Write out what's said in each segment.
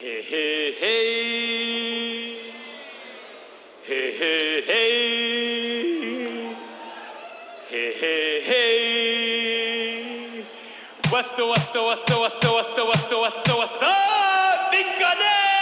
Hey, hey, hey. Hey, hey, hey. Hey, hey, hey. What's up, what's up, what's up, what's up, what's up, what's up, what's up, what's up, big gunner!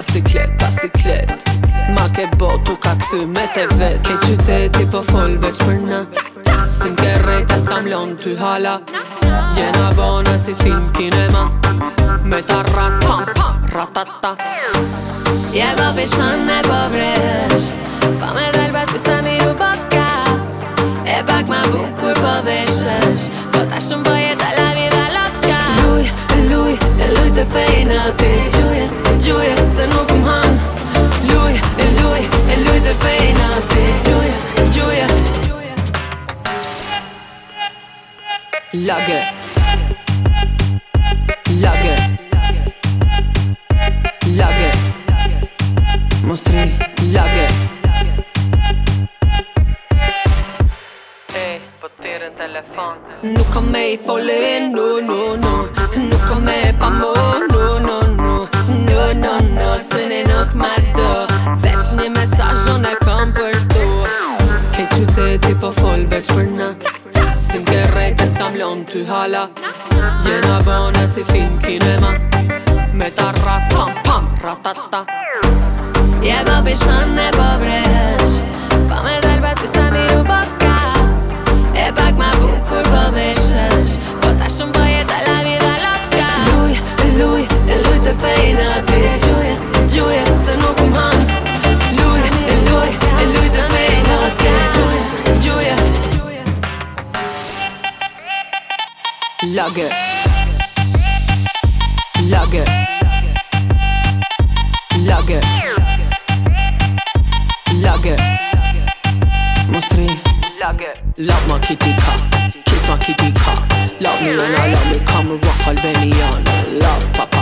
Pasiklet, pasiklet Ma ke botu ka këthu me te vetë Ke qyteti po folveç përna Cha-cha Sin ke rejta s'ta mblon ty hala na Jena bona si film kinema Me ta s'pam-pam Ratatata Je po pishon e po vresh Po me drel batis e miru botka E pak ma bukur po veshësh Po ta shumë po jetë la vida loka Luj, e luj, e luj te Lager Lager Lager Mostri Lager po telefon Nuk kam me i fole, no, no, no Nuk kam me i mo, no, no, no No, no, no, së në nuk me do Veç një mesajon e kam për to Kej qyte ti po fol, veç për në Nisim ke rejtë, s'kam lonë ty hala Jena bënë si film kinema Me ta ras, pam, pam, ratata Je më pishman e pëvrë Logge. Logge. Logge. Logge. Mostri. Logge. Love my kitty cat, Kiss my kitty cat, Love me and I love me. Come rock all Love papa.